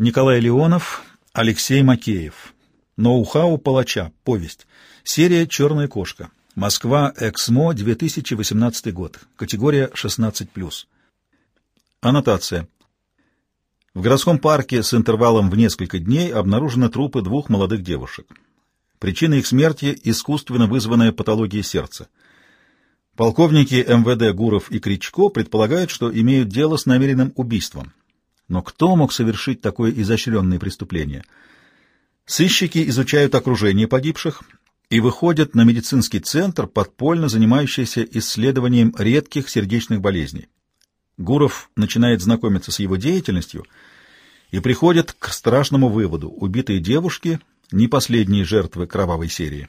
Николай Леонов, Алексей Макеев. Ноу-хау палача. Повесть. Серия «Черная кошка». Москва, Эксмо, 2018 год. Категория 16+. Аннотация. В городском парке с интервалом в несколько дней обнаружены трупы двух молодых девушек. Причина их смерти — искусственно вызванная патология сердца. Полковники МВД Гуров и Кричко предполагают, что имеют дело с намеренным убийством. Но кто мог совершить такое изощренное преступление? Сыщики изучают окружение погибших и выходят на медицинский центр, подпольно занимающийся исследованием редких сердечных болезней. Гуров начинает знакомиться с его деятельностью и приходит к страшному выводу – убитые девушки – не последние жертвы кровавой серии.